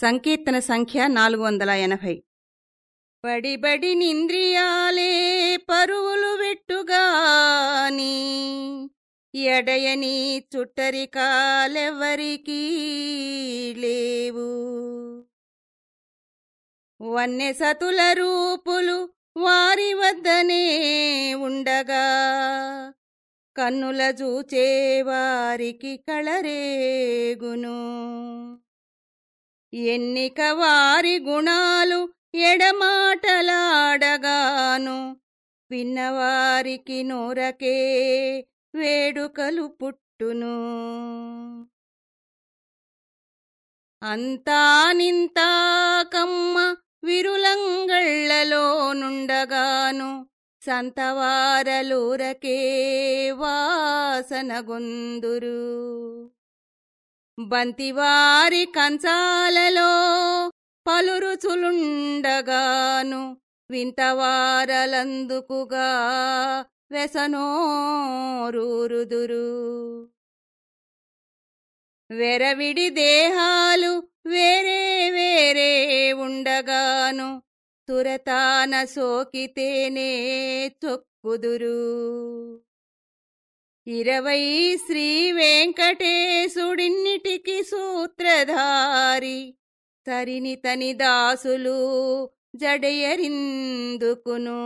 సంకీర్తన సంఖ్య నాలుగు వందల ఎనభై. బడిబడి నింద్రియాలే పరువులు వెట్టుగాని ఎడయని చుట్టరికాలెవ్వరికీ లేవు. వన్నె సతుల రూపులు వారి వద్దనే ఉండగా. కన్నుల చూచేవారికి కళరేగును. ఎన్నిక వారి గుణాలు ఎడమాటలాడగాను. విన్నవారికి నోరకే వేడుకలు పుట్టును. అంతా నింతాకమ్మ కమ్మ నుండగాను. సంతవారలూరకే వాసనగొందురు బంతివారి కంచాలలో పలురుచులుండగాను వింతవారలందుకుగా వెసనోరూరుదురు వెరవిడి దేహాలు వేరే వేరే ఉండగాను తురతాన సోకితేనే చొక్కుదురు ఇరవై శ్రీ వెంకటేశుడిన్నిటికి సూత్రధారి. తరిని తని దాసులు జడయరిందుకును.